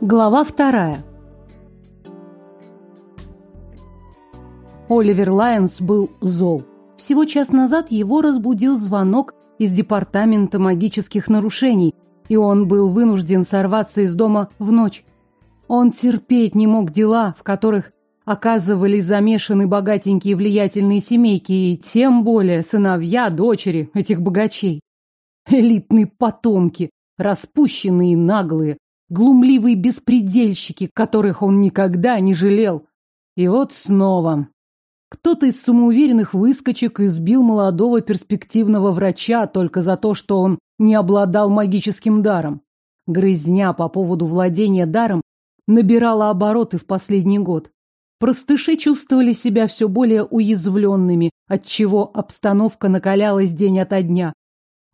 Глава вторая. Оливер Лайонс был зол. Всего час назад его разбудил звонок из департамента магических нарушений, и он был вынужден сорваться из дома в ночь. Он терпеть не мог дела, в которых оказывались замешаны богатенькие влиятельные семейки, и тем более сыновья, дочери этих богачей. Элитные потомки, распущенные наглые, глумливые беспредельщики, которых он никогда не жалел. И вот снова. Кто-то из самоуверенных выскочек избил молодого перспективного врача только за то, что он не обладал магическим даром. Грызня по поводу владения даром набирала обороты в последний год. Простыши чувствовали себя все более уязвленными, отчего обстановка накалялась день ото дня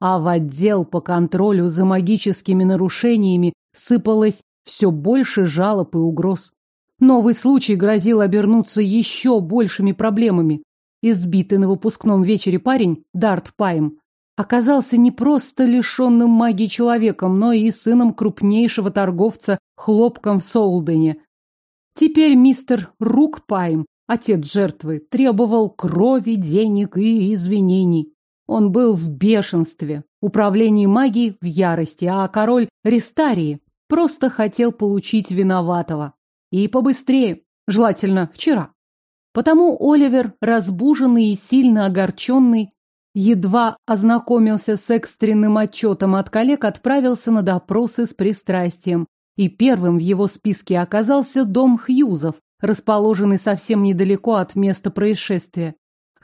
а в отдел по контролю за магическими нарушениями сыпалось все больше жалоб и угроз. Новый случай грозил обернуться еще большими проблемами. Избитый на выпускном вечере парень, Дарт Пайм, оказался не просто лишенным магии человеком, но и сыном крупнейшего торговца хлопком в Соулдене. Теперь мистер Рук Пайм, отец жертвы, требовал крови, денег и извинений. Он был в бешенстве, управление магией в ярости, а король Ристарии просто хотел получить виноватого. И побыстрее, желательно вчера. Потому Оливер, разбуженный и сильно огорченный, едва ознакомился с экстренным отчетом от коллег, отправился на допросы с пристрастием. И первым в его списке оказался дом Хьюзов, расположенный совсем недалеко от места происшествия.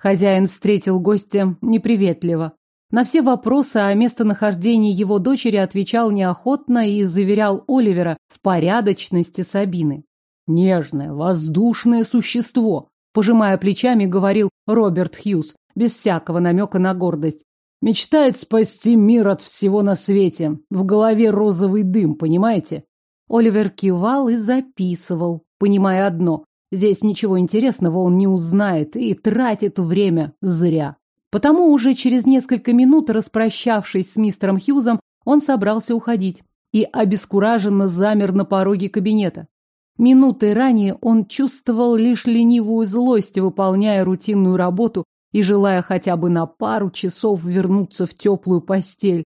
Хозяин встретил гостя неприветливо. На все вопросы о местонахождении его дочери отвечал неохотно и заверял Оливера в порядочности Сабины. «Нежное, воздушное существо», пожимая плечами, говорил Роберт Хьюз, без всякого намека на гордость. «Мечтает спасти мир от всего на свете. В голове розовый дым, понимаете?» Оливер кивал и записывал, понимая одно. Здесь ничего интересного он не узнает и тратит время зря. Потому уже через несколько минут, распрощавшись с мистером Хьюзом, он собрался уходить и обескураженно замер на пороге кабинета. Минутой ранее он чувствовал лишь ленивую злость, выполняя рутинную работу и желая хотя бы на пару часов вернуться в теплую постель.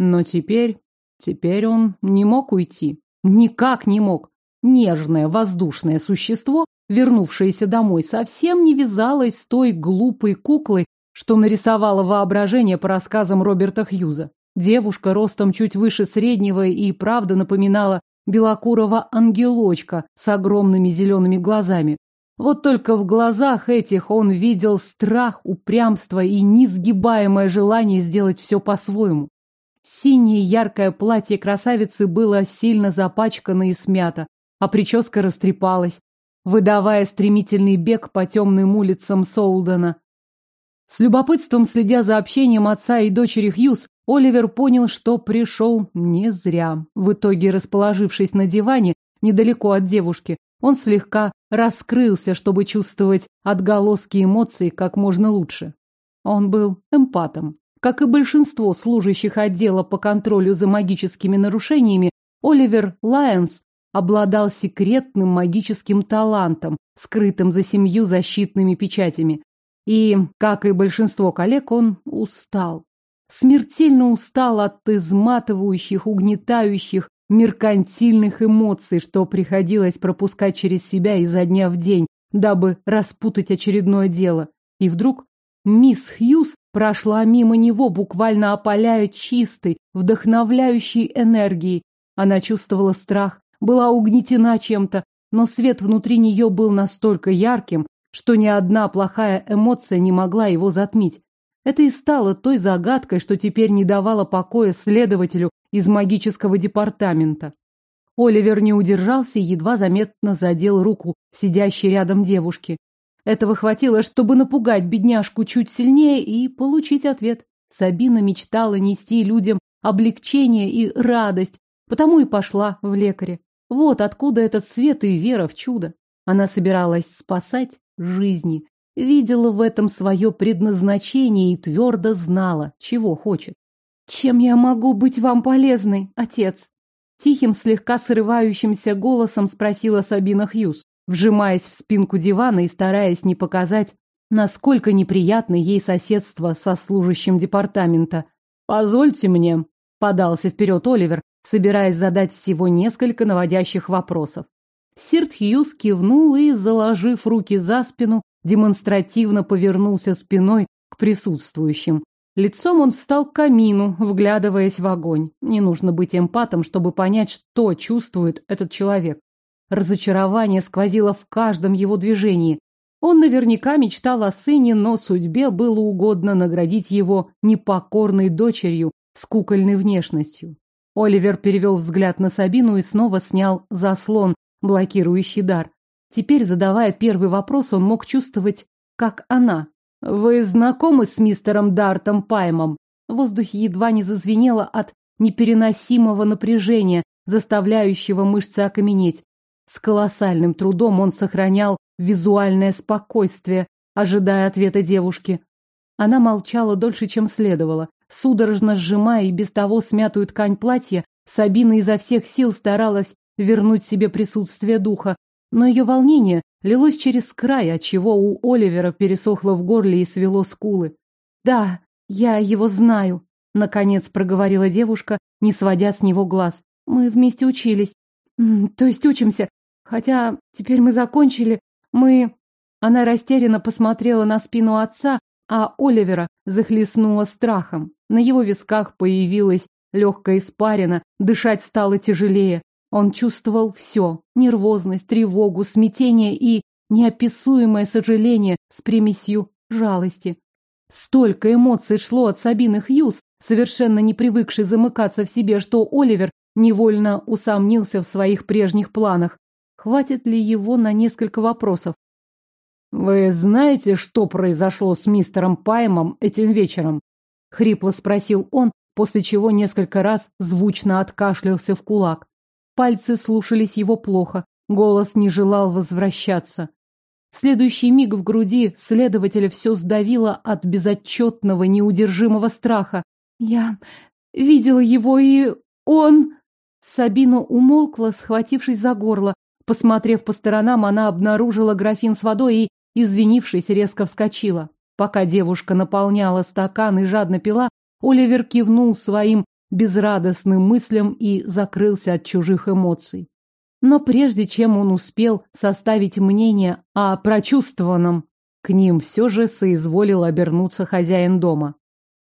Но теперь... теперь он не мог уйти. Никак не мог. Нежное воздушное существо вернувшаяся домой, совсем не вязалась с той глупой куклой, что нарисовало воображение по рассказам Роберта Хьюза. Девушка ростом чуть выше среднего и правда напоминала белокурого ангелочка с огромными зелеными глазами. Вот только в глазах этих он видел страх, упрямство и несгибаемое желание сделать все по-своему. Синее яркое платье красавицы было сильно запачкано и смято, а прическа растрепалась, выдавая стремительный бег по темным улицам Солдена. С любопытством следя за общением отца и дочери Хьюз, Оливер понял, что пришел не зря. В итоге, расположившись на диване, недалеко от девушки, он слегка раскрылся, чтобы чувствовать отголоски эмоций как можно лучше. Он был эмпатом. Как и большинство служащих отдела по контролю за магическими нарушениями, Оливер Лайонс обладал секретным магическим талантом, скрытым за семью защитными печатями. И, как и большинство коллег, он устал. Смертельно устал от изматывающих, угнетающих, меркантильных эмоций, что приходилось пропускать через себя изо дня в день, дабы распутать очередное дело. И вдруг мисс Хьюз прошла мимо него, буквально опаляя чистой, вдохновляющей энергией. Она чувствовала страх, была угнетена чем-то, но свет внутри нее был настолько ярким, что ни одна плохая эмоция не могла его затмить. Это и стало той загадкой, что теперь не давала покоя следователю из магического департамента. Оливер не удержался и едва заметно задел руку сидящей рядом девушки. Этого хватило, чтобы напугать бедняжку чуть сильнее и получить ответ. Сабина мечтала нести людям облегчение и радость, потому и пошла в лекаре. Вот откуда этот свет и вера в чудо. Она собиралась спасать жизни, видела в этом свое предназначение и твердо знала, чего хочет. Чем я могу быть вам полезной, отец? Тихим, слегка срывающимся голосом спросила Сабина Хьюз, вжимаясь в спинку дивана и стараясь не показать, насколько неприятно ей соседство со служащим департамента. «Позвольте мне», — подался вперед Оливер, собираясь задать всего несколько наводящих вопросов. Сирт Хьюз кивнул и, заложив руки за спину, демонстративно повернулся спиной к присутствующим. Лицом он встал к камину, вглядываясь в огонь. Не нужно быть эмпатом, чтобы понять, что чувствует этот человек. Разочарование сквозило в каждом его движении. Он наверняка мечтал о сыне, но судьбе было угодно наградить его непокорной дочерью с кукольной внешностью. Оливер перевел взгляд на Сабину и снова снял заслон, блокирующий дар. Теперь, задавая первый вопрос, он мог чувствовать, как она, «Вы знакомы с мистером Дартом Паймом?» В воздухе едва не зазвенело от непереносимого напряжения, заставляющего мышцы окаменеть. С колоссальным трудом он сохранял визуальное спокойствие, ожидая ответа девушки. Она молчала дольше, чем следовало. Судорожно сжимая и без того смятую ткань платья, Сабина изо всех сил старалась вернуть себе присутствие духа, но ее волнение лилось через край, отчего у Оливера пересохло в горле и свело скулы. «Да, я его знаю», — наконец проговорила девушка, не сводя с него глаз. «Мы вместе учились. То есть учимся. Хотя теперь мы закончили. Мы...» Она растерянно посмотрела на спину отца, а Оливера захлестнула страхом. На его висках появилась легкая испарина, дышать стало тяжелее. Он чувствовал все – нервозность, тревогу, смятение и неописуемое сожаление с примесью жалости. Столько эмоций шло от Сабины Хьюз, совершенно не привыкшей замыкаться в себе, что Оливер невольно усомнился в своих прежних планах. Хватит ли его на несколько вопросов? «Вы знаете, что произошло с мистером Паймом этим вечером?» — хрипло спросил он, после чего несколько раз звучно откашлялся в кулак. Пальцы слушались его плохо, голос не желал возвращаться. В следующий миг в груди следователя все сдавило от безотчетного, неудержимого страха. «Я видела его, и он...» Сабина умолкла, схватившись за горло. Посмотрев по сторонам, она обнаружила графин с водой и, извинившись, резко вскочила. Пока девушка наполняла стакан и жадно пила, Оливер кивнул своим безрадостным мыслям и закрылся от чужих эмоций. Но прежде чем он успел составить мнение о прочувствованном, к ним все же соизволил обернуться хозяин дома.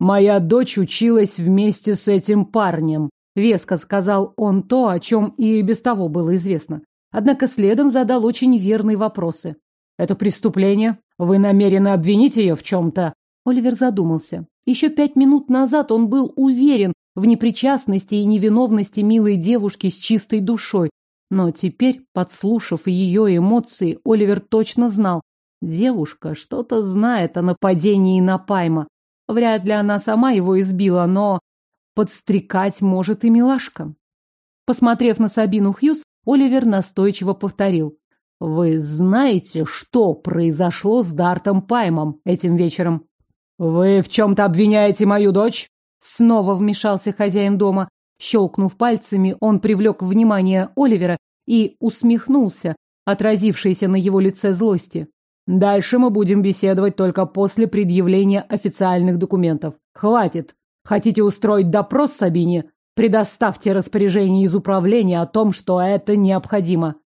«Моя дочь училась вместе с этим парнем», — веско сказал он то, о чем и без того было известно. Однако следом задал очень верные вопросы. «Это преступление? Вы намерены обвинить ее в чем-то?» Оливер задумался. Еще пять минут назад он был уверен, в непричастности и невиновности милой девушки с чистой душой. Но теперь, подслушав ее эмоции, Оливер точно знал. Девушка что-то знает о нападении на Пайма. Вряд ли она сама его избила, но подстрекать может и милашка. Посмотрев на Сабину Хьюз, Оливер настойчиво повторил. «Вы знаете, что произошло с Дартом Паймом этим вечером?» «Вы в чем-то обвиняете мою дочь?» Снова вмешался хозяин дома. Щелкнув пальцами, он привлек внимание Оливера и усмехнулся, отразившейся на его лице злости. «Дальше мы будем беседовать только после предъявления официальных документов. Хватит. Хотите устроить допрос Сабине? Предоставьте распоряжение из управления о том, что это необходимо».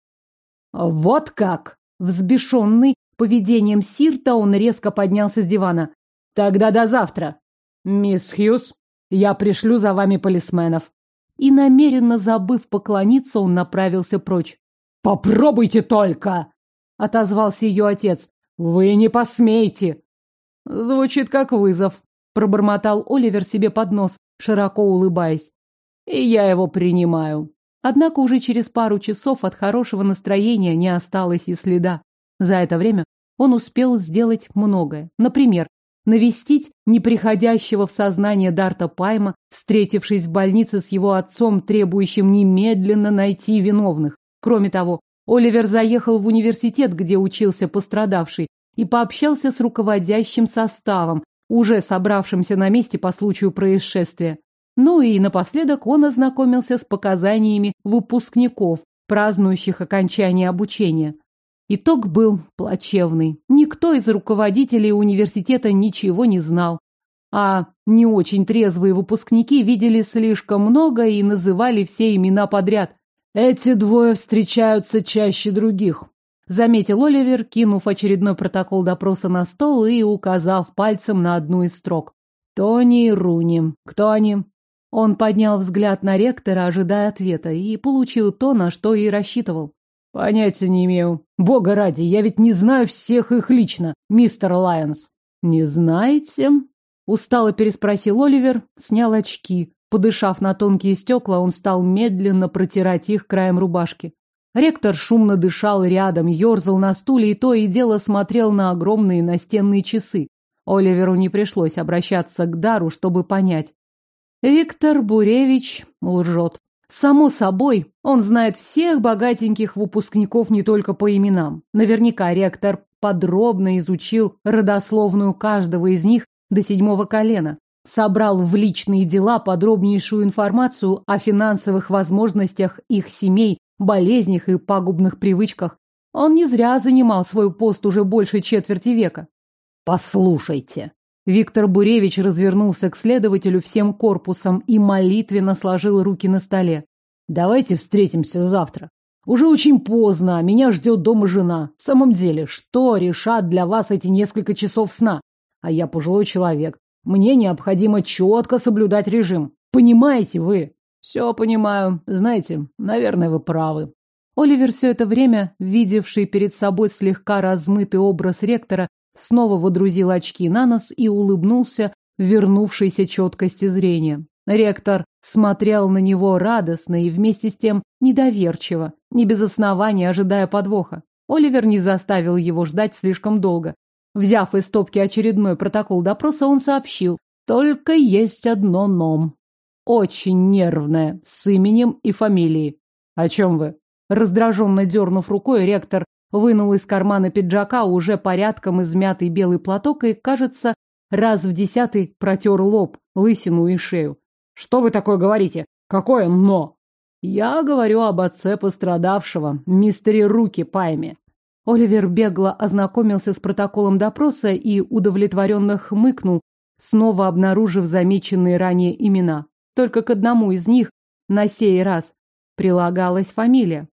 «Вот как!» Взбешенный поведением Сирта, он резко поднялся с дивана. «Тогда до завтра!» «Мисс Хьюз, я пришлю за вами полисменов. И намеренно забыв поклониться, он направился прочь. Попробуйте только! Отозвался ее отец. Вы не посмеете. Звучит как вызов, пробормотал Оливер себе под нос, широко улыбаясь. И я его принимаю. Однако уже через пару часов от хорошего настроения не осталось и следа. За это время он успел сделать многое. Например, навестить неприходящего в сознание Дарта Пайма, встретившись в больнице с его отцом, требующим немедленно найти виновных. Кроме того, Оливер заехал в университет, где учился пострадавший, и пообщался с руководящим составом, уже собравшимся на месте по случаю происшествия. Ну и напоследок он ознакомился с показаниями выпускников, празднующих окончание обучения. Итог был плачевный. Никто из руководителей университета ничего не знал. А не очень трезвые выпускники видели слишком много и называли все имена подряд. «Эти двое встречаются чаще других», — заметил Оливер, кинув очередной протокол допроса на стол и указав пальцем на одну из строк. «Тони и Руни. Кто они?» Он поднял взгляд на ректора, ожидая ответа, и получил то, на что и рассчитывал. Понятия не имею. Бога ради, я ведь не знаю всех их лично, мистер Лайонс. Не знаете? Устало переспросил Оливер, снял очки. Подышав на тонкие стекла, он стал медленно протирать их краем рубашки. Ректор шумно дышал рядом, ерзал на стуле и то и дело смотрел на огромные настенные часы. Оливеру не пришлось обращаться к Дару, чтобы понять. Виктор Буревич лжет. Само собой, он знает всех богатеньких выпускников не только по именам. Наверняка ректор подробно изучил родословную каждого из них до седьмого колена, собрал в личные дела подробнейшую информацию о финансовых возможностях их семей, болезнях и пагубных привычках. Он не зря занимал свой пост уже больше четверти века. «Послушайте», Виктор Буревич развернулся к следователю всем корпусом и молитвенно сложил руки на столе. «Давайте встретимся завтра. Уже очень поздно, а меня ждет дома жена. В самом деле, что решат для вас эти несколько часов сна? А я пожилой человек. Мне необходимо четко соблюдать режим. Понимаете вы?» «Все понимаю. Знаете, наверное, вы правы». Оливер все это время, видевший перед собой слегка размытый образ ректора, снова водрузил очки на нос и улыбнулся вернувшейся четкости зрения. Ректор смотрел на него радостно и вместе с тем недоверчиво, не без основания ожидая подвоха. Оливер не заставил его ждать слишком долго. Взяв из стопки очередной протокол допроса, он сообщил, только есть одно ном. Очень нервное, с именем и фамилией. О чем вы? Раздраженно дернув рукой, ректор Вынул из кармана пиджака уже порядком измятый белый платок и, кажется, раз в десятый протер лоб, лысину и шею. «Что вы такое говорите? Какое «но»?» «Я говорю об отце пострадавшего, мистере Руки Пайме». Оливер бегло ознакомился с протоколом допроса и удовлетворенно хмыкнул, снова обнаружив замеченные ранее имена. Только к одному из них на сей раз прилагалась фамилия.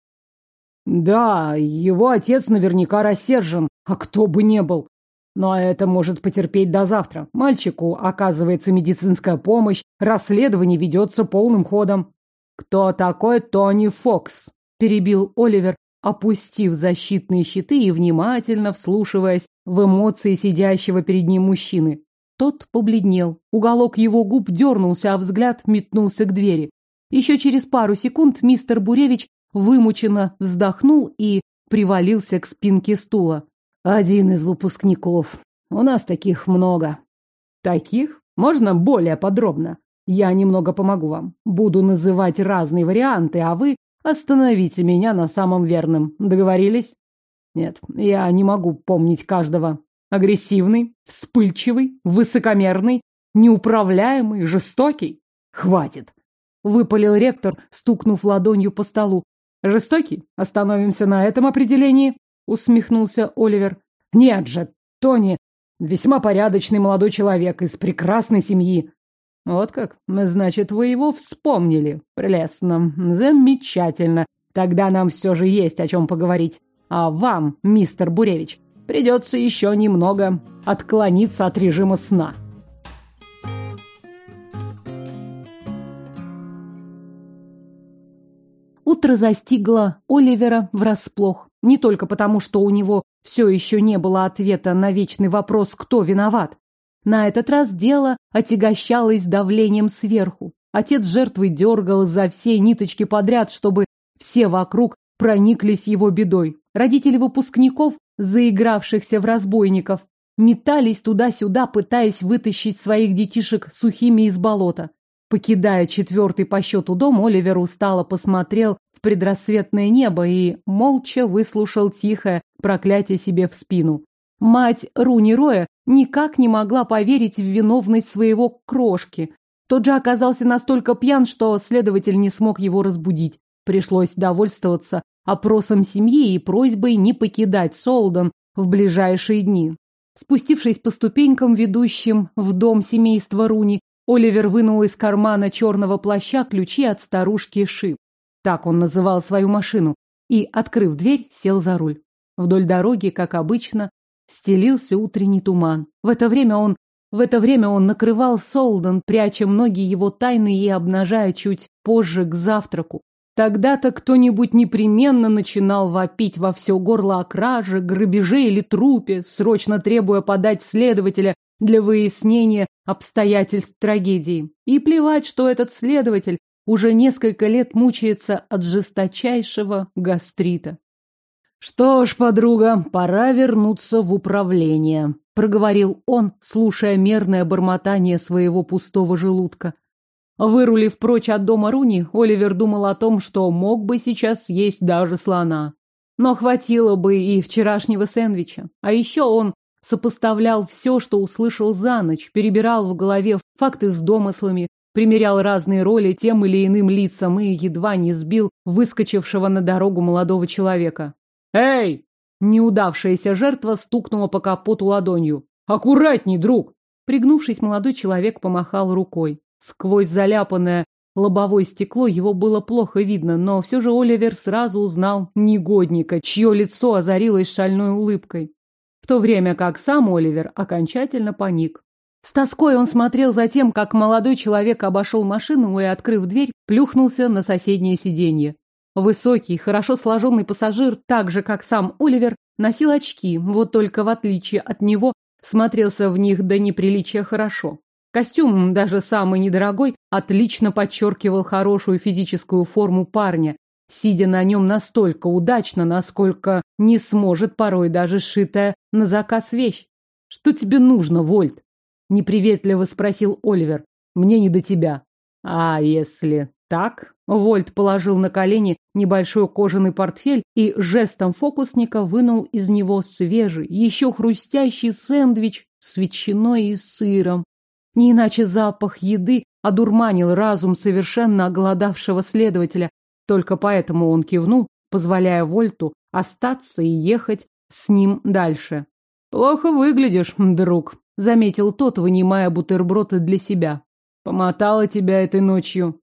Да, его отец наверняка рассержен, а кто бы не был. Но это может потерпеть до завтра. Мальчику оказывается медицинская помощь, расследование ведется полным ходом. Кто такой Тони Фокс? Перебил Оливер, опустив защитные щиты и внимательно вслушиваясь в эмоции сидящего перед ним мужчины. Тот побледнел. Уголок его губ дернулся, а взгляд метнулся к двери. Еще через пару секунд мистер Буревич вымученно вздохнул и привалился к спинке стула. Один из выпускников. У нас таких много. Таких? Можно более подробно? Я немного помогу вам. Буду называть разные варианты, а вы остановите меня на самом верном. Договорились? Нет, я не могу помнить каждого. Агрессивный, вспыльчивый, высокомерный, неуправляемый, жестокий. Хватит. Выпалил ректор, стукнув ладонью по столу. Жестокий? Остановимся на этом определении, усмехнулся Оливер. Нет же, Тони весьма порядочный молодой человек из прекрасной семьи. Вот как? Значит, вы его вспомнили. Прелестно. Замечательно. Тогда нам все же есть о чем поговорить. А вам, мистер Буревич, придется еще немного отклониться от режима сна. Утро застигло Оливера врасплох. Не только потому, что у него все еще не было ответа на вечный вопрос «кто виноват?». На этот раз дело отягощалось давлением сверху. Отец жертвы дергал за все ниточки подряд, чтобы все вокруг прониклись его бедой. Родители выпускников, заигравшихся в разбойников, метались туда-сюда, пытаясь вытащить своих детишек сухими из болота. Покидая четвертый по счету дом, Оливер устало посмотрел в предрассветное небо и молча выслушал тихое проклятие себе в спину. Мать Руни Роя никак не могла поверить в виновность своего крошки. Тот же оказался настолько пьян, что следователь не смог его разбудить. Пришлось довольствоваться опросом семьи и просьбой не покидать Солден в ближайшие дни. Спустившись по ступенькам, ведущим в дом семейства Руни, Оливер вынул из кармана черного плаща ключи от старушки Шип. Так он называл свою машину. И, открыв дверь, сел за руль. Вдоль дороги, как обычно, стелился утренний туман. В это время он в это время он накрывал Солден, пряча многие его тайны и обнажая чуть позже к завтраку. Тогда-то кто-нибудь непременно начинал вопить во все горло о краже, грабеже или трупе, срочно требуя подать следователя для выяснения обстоятельств трагедии. И плевать, что этот следователь уже несколько лет мучается от жесточайшего гастрита. «Что ж, подруга, пора вернуться в управление», — проговорил он, слушая мерное бормотание своего пустого желудка. Вырулив прочь от дома Руни, Оливер думал о том, что мог бы сейчас съесть даже слона. Но хватило бы и вчерашнего сэндвича. А еще он сопоставлял все, что услышал за ночь, перебирал в голове факты с домыслами, примерял разные роли тем или иным лицам и едва не сбил выскочившего на дорогу молодого человека. «Эй!» Неудавшаяся жертва стукнула по капоту ладонью. «Аккуратней, друг!» Пригнувшись, молодой человек помахал рукой. Сквозь заляпанное лобовое стекло его было плохо видно, но все же Оливер сразу узнал негодника, чье лицо озарилось шальной улыбкой. В то время как сам Оливер окончательно паник. С тоской он смотрел за тем, как молодой человек обошел машину и, открыв дверь, плюхнулся на соседнее сиденье. Высокий, хорошо сложенный пассажир, так же, как сам Оливер, носил очки, вот только в отличие от него смотрелся в них до неприличия хорошо. Костюм, даже самый недорогой, отлично подчеркивал хорошую физическую форму парня, сидя на нем настолько удачно, насколько не сможет порой даже сшитая на заказ вещь. «Что тебе нужно, Вольт?» — неприветливо спросил Оливер. «Мне не до тебя». «А если так?» Вольт положил на колени небольшой кожаный портфель и жестом фокусника вынул из него свежий, еще хрустящий сэндвич с ветчиной и сыром. Не иначе запах еды одурманил разум совершенно оголодавшего следователя. Только поэтому он кивнул, позволяя Вольту остаться и ехать с ним дальше. «Плохо выглядишь, друг», — заметил тот, вынимая бутерброды для себя. «Помотала тебя этой ночью.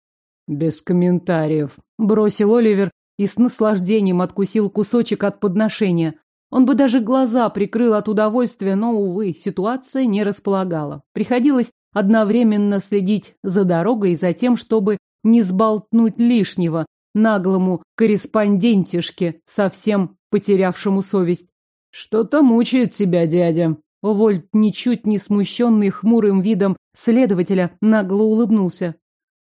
Без комментариев. Бросил Оливер и с наслаждением откусил кусочек от подношения. Он бы даже глаза прикрыл от удовольствия, но, увы, ситуация не располагала. Приходилось одновременно следить за дорогой и за тем, чтобы не сболтнуть лишнего наглому корреспондентишке, совсем потерявшему совесть. «Что-то мучает тебя, дядя». Вольт, ничуть не смущенный хмурым видом следователя, нагло улыбнулся.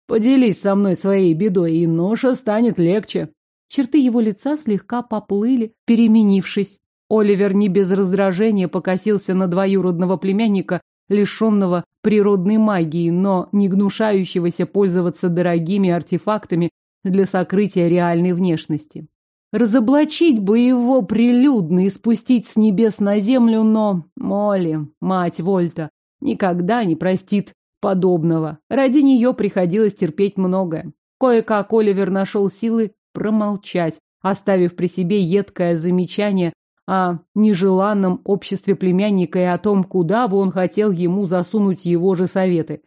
Поделись со мной своей бедой, и ноша станет легче. Черты его лица слегка поплыли, переменившись. Оливер не без раздражения покосился на двоюродного племянника, лишенного природной магии, но не гнушающегося пользоваться дорогими артефактами для сокрытия реальной внешности. Разоблачить бы его прилюдно и спустить с небес на землю, но Молли, мать Вольта, никогда не простит подобного. Ради нее приходилось терпеть многое. Кое-как Оливер нашел силы промолчать, оставив при себе едкое замечание о нежеланном обществе племянника и о том, куда бы он хотел ему засунуть его же советы.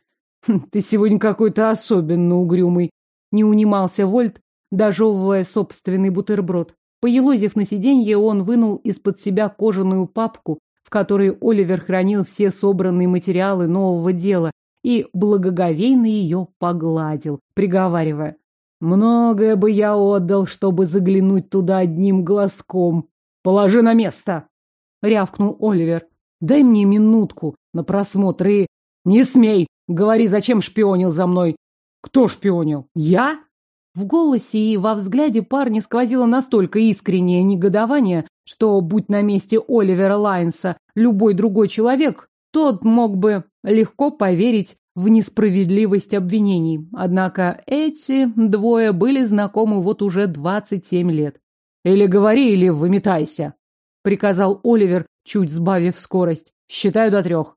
«Хм, «Ты сегодня какой-то особенно угрюмый», — не унимался Вольт, дожевывая собственный бутерброд. Поелозив на сиденье, он вынул из-под себя кожаную папку, в которой Оливер хранил все собранные материалы нового дела, и благоговейно ее погладил, приговаривая. «Многое бы я отдал, чтобы заглянуть туда одним глазком. Положи на место!» — рявкнул Оливер. «Дай мне минутку на просмотр и...» «Не смей! Говори, зачем шпионил за мной?» «Кто шпионил? Я?» В голосе и во взгляде парня сквозило настолько искреннее негодование, что, будь на месте Оливера Лайнса любой другой человек, тот мог бы легко поверить в несправедливость обвинений. Однако эти двое были знакомы вот уже 27 лет. «Или говори, или выметайся», — приказал Оливер, чуть сбавив скорость. «Считаю до трех».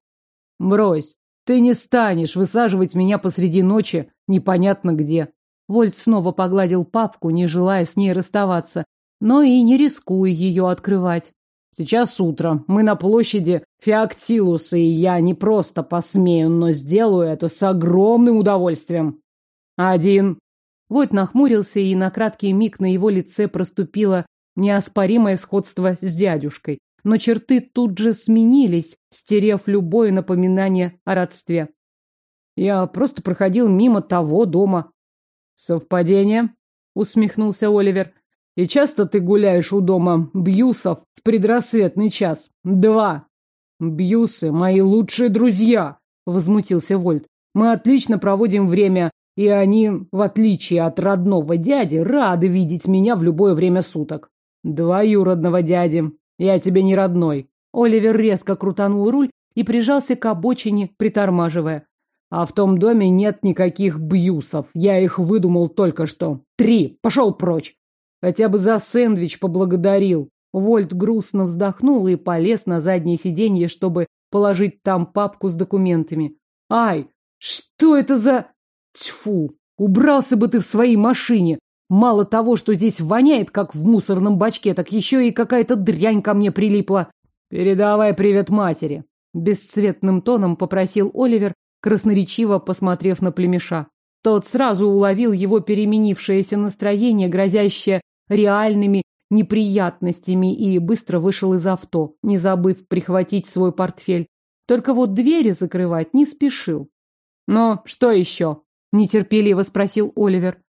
«Брось, Ты не станешь высаживать меня посреди ночи непонятно где. Вольт снова погладил папку, не желая с ней расставаться, но и не рискуя ее открывать. Сейчас утро. Мы на площади Феоктилуса, и я не просто посмею, но сделаю это с огромным удовольствием. Один. Войт нахмурился, и на краткий миг на его лице проступило неоспоримое сходство с дядюшкой. Но черты тут же сменились, стерев любое напоминание о родстве. Я просто проходил мимо того дома. Совпадение? Усмехнулся Оливер. И часто ты гуляешь у дома Бьюсов в предрассветный час? Два. Бьюсы — мои лучшие друзья, возмутился Вольт. Мы отлично проводим время, и они, в отличие от родного дяди, рады видеть меня в любое время суток. Двоюродного дяди. Я тебе не родной. Оливер резко крутанул руль и прижался к обочине, притормаживая. А в том доме нет никаких бьюсов. Я их выдумал только что. Три. Пошел прочь. Хотя бы за сэндвич поблагодарил. Вольт грустно вздохнул и полез на заднее сиденье, чтобы положить там папку с документами. Ай, что это за... Тьфу, убрался бы ты в своей машине. Мало того, что здесь воняет, как в мусорном бачке, так еще и какая-то дрянь ко мне прилипла. Передавай привет матери. Бесцветным тоном попросил Оливер, красноречиво посмотрев на племеша. Тот сразу уловил его переменившееся настроение, грозящее реальными неприятностями, и быстро вышел из авто, не забыв прихватить свой портфель. Только вот двери закрывать не спешил. «Но что еще?» – нетерпеливо спросил Оливер.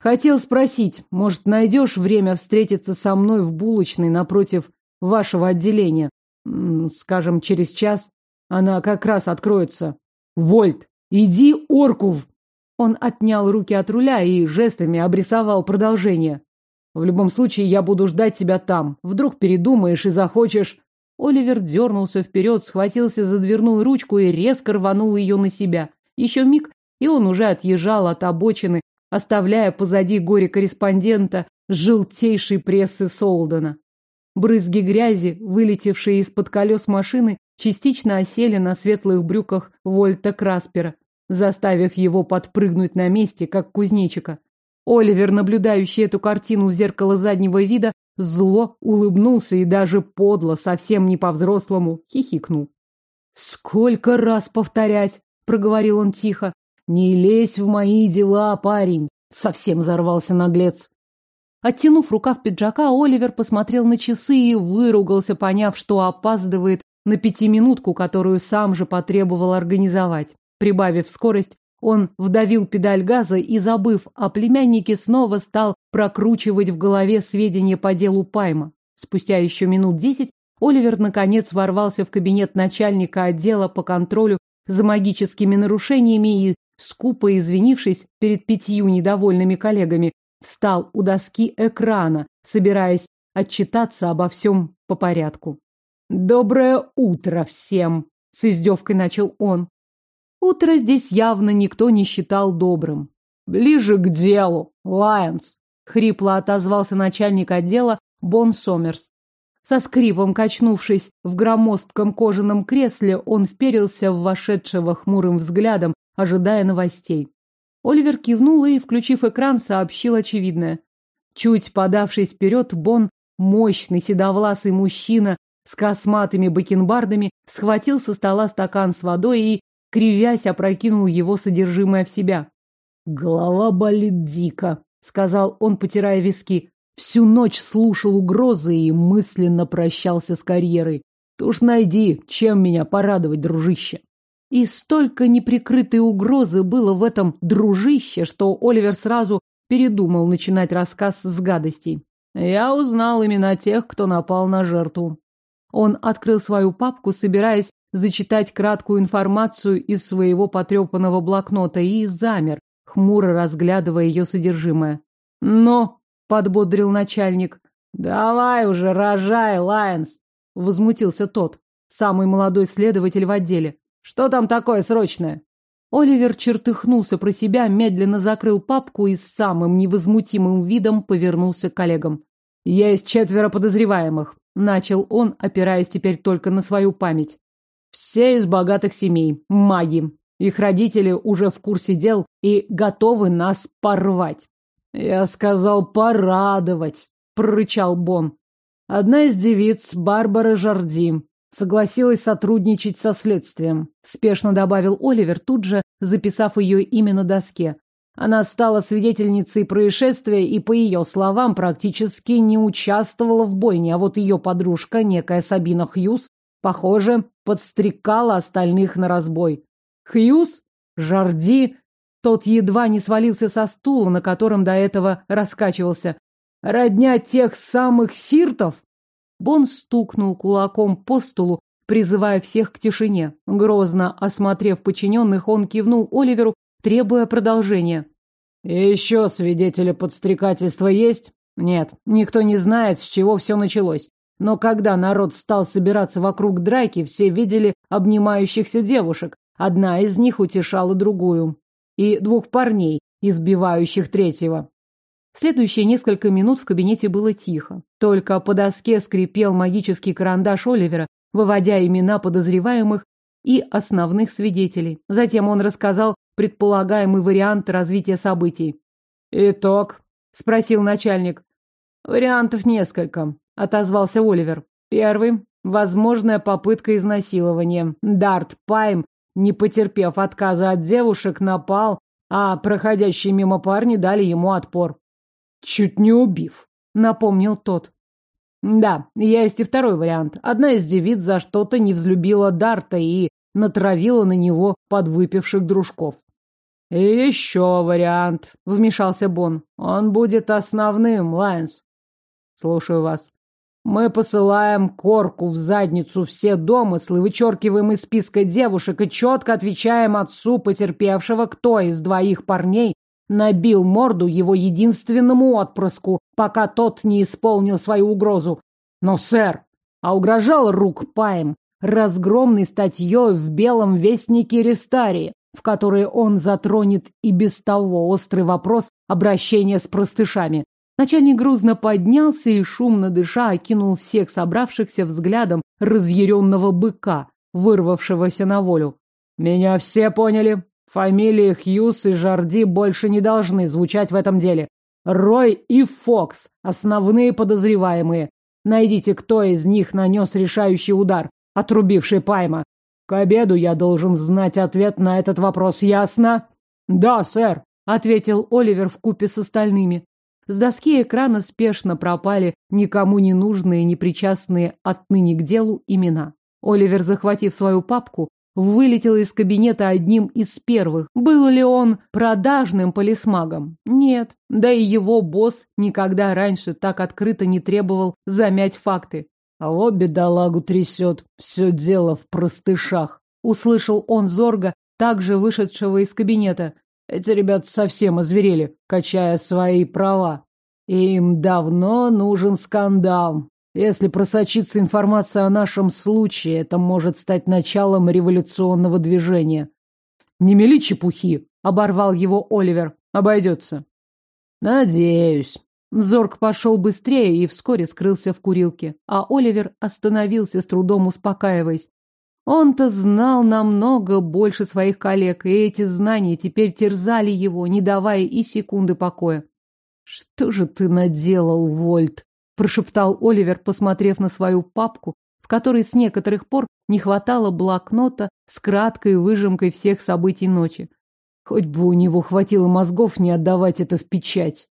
«Хотел спросить, может, найдешь время встретиться со мной в булочной напротив вашего отделения? Скажем, через час? Она как раз откроется. Вольт, иди орку в...» Он отнял руки от руля и жестами обрисовал продолжение. В любом случае, я буду ждать тебя там. Вдруг передумаешь и захочешь...» Оливер дернулся вперед, схватился за дверную ручку и резко рванул ее на себя. Еще миг, и он уже отъезжал от обочины, оставляя позади горе-корреспондента желтейшей прессы Солдена. Брызги грязи, вылетевшие из-под колес машины, частично осели на светлых брюках Вольта Краспера, заставив его подпрыгнуть на месте, как кузнечика. Оливер, наблюдающий эту картину в зеркало заднего вида, зло улыбнулся и даже подло, совсем не по-взрослому, хихикнул. «Сколько раз повторять!» — проговорил он тихо. «Не лезь в мои дела, парень!» — совсем взорвался наглец. Оттянув рукав пиджака, Оливер посмотрел на часы и выругался, поняв, что опаздывает на пятиминутку, которую сам же потребовал организовать. Прибавив скорость, он вдавил педаль газа и, забыв о племяннике, снова стал прокручивать в голове сведения по делу Пайма. Спустя еще минут десять Оливер наконец ворвался в кабинет начальника отдела по контролю за магическими нарушениями и, скупо извинившись перед пятью недовольными коллегами, встал у доски экрана, собираясь отчитаться обо всем по порядку. «Доброе утро всем!» — с издевкой начал он. Утро здесь явно никто не считал добрым. «Ближе к делу, Лайонс!» — хрипло отозвался начальник отдела Бон Сомерс. Со скрипом качнувшись в громоздком кожаном кресле, он вперился в вошедшего хмурым взглядом, ожидая новостей. Оливер кивнул и, включив экран, сообщил очевидное. Чуть подавшись вперед, Бон, мощный седовласый мужчина с косматыми бакенбардами, схватил со стола стакан с водой и, кривясь, опрокинул его содержимое в себя. «Голова болит дико», — сказал он, потирая виски. Всю ночь слушал угрозы и мысленно прощался с карьерой. Ты уж найди, чем меня порадовать, дружище. И столько неприкрытой угрозы было в этом дружище, что Оливер сразу передумал начинать рассказ с гадостей. Я узнал имена тех, кто напал на жертву. Он открыл свою папку, собираясь зачитать краткую информацию из своего потрепанного блокнота и замер, хмуро разглядывая ее содержимое. «Но!» — подбодрил начальник. «Давай уже, рожай, Лайонс!» — возмутился тот, самый молодой следователь в отделе. «Что там такое срочное?» Оливер чертыхнулся про себя, медленно закрыл папку и с самым невозмутимым видом повернулся к коллегам. «Есть четверо подозреваемых», — начал он, опираясь теперь только на свою память. Все из богатых семей, маги. Их родители уже в курсе дел и готовы нас порвать. Я сказал порадовать, прорычал Бон. Одна из девиц, Барбара Жарди, согласилась сотрудничать со следствием, спешно добавил Оливер, тут же записав ее имя на доске. Она стала свидетельницей происшествия и, по ее словам, практически не участвовала в бойне, а вот ее подружка, некая Сабина Хьюз, похоже, подстрекала остальных на разбой. Хьюз? Жарди? Тот едва не свалился со стула, на котором до этого раскачивался. Родня тех самых сиртов? Бон стукнул кулаком по столу, призывая всех к тишине. Грозно осмотрев подчиненных, он кивнул Оливеру, требуя продолжения. еще свидетели подстрекательства есть? Нет, никто не знает, с чего все началось. Но когда народ стал собираться вокруг драки, все видели обнимающихся девушек. Одна из них утешала другую. И двух парней, избивающих третьего. Следующие несколько минут в кабинете было тихо. Только по доске скрипел магический карандаш Оливера, выводя имена подозреваемых и основных свидетелей. Затем он рассказал предполагаемый вариант развития событий. «Итог?» – спросил начальник. «Вариантов несколько», – отозвался Оливер. «Первый – возможная попытка изнасилования. Дарт Пайм, не потерпев отказа от девушек, напал, а проходящие мимо парни дали ему отпор». «Чуть не убив», – напомнил тот. «Да, есть и второй вариант. Одна из девиц за что-то не взлюбила Дарта и натравила на него подвыпивших дружков. «И еще вариант», — вмешался Бон. «Он будет основным, Лайнс». «Слушаю вас». «Мы посылаем корку в задницу все домыслы, вычеркиваем из списка девушек и четко отвечаем отцу потерпевшего, кто из двоих парней набил морду его единственному отпрыску, пока тот не исполнил свою угрозу. Но, сэр, а угрожал рук Паем разгромной статьей в Белом Вестнике Рестарии в которой он затронет и без того острый вопрос обращения с простышами. Начальник грузно поднялся и, шумно дыша, окинул всех собравшихся взглядом разъяренного быка, вырвавшегося на волю. «Меня все поняли. Фамилии Хьюз и Жарди больше не должны звучать в этом деле. Рой и Фокс – основные подозреваемые. Найдите, кто из них нанес решающий удар, отрубивший Пайма. К обеду я должен знать ответ на этот вопрос, ясно? Да, сэр, ответил Оливер в купе с остальными. С доски экрана спешно пропали никому не нужные, не причастные отныне к делу имена. Оливер, захватив свою папку, вылетел из кабинета одним из первых. Был ли он продажным полисмагом? Нет. Да и его босс никогда раньше так открыто не требовал замять факты. А вот бедолагу трясет. Все дело в простышах. Услышал он Зорга, также вышедшего из кабинета. Эти ребята совсем озверели, качая свои права. Им давно нужен скандал. Если просочится информация о нашем случае, это может стать началом революционного движения. Не мели чепухи, оборвал его Оливер. Обойдется. Надеюсь. Зорг пошел быстрее и вскоре скрылся в курилке, а Оливер остановился с трудом успокаиваясь. Он-то знал намного больше своих коллег, и эти знания теперь терзали его, не давая и секунды покоя. «Что же ты наделал, Вольт?» – прошептал Оливер, посмотрев на свою папку, в которой с некоторых пор не хватало блокнота с краткой выжимкой всех событий ночи. Хоть бы у него хватило мозгов не отдавать это в печать.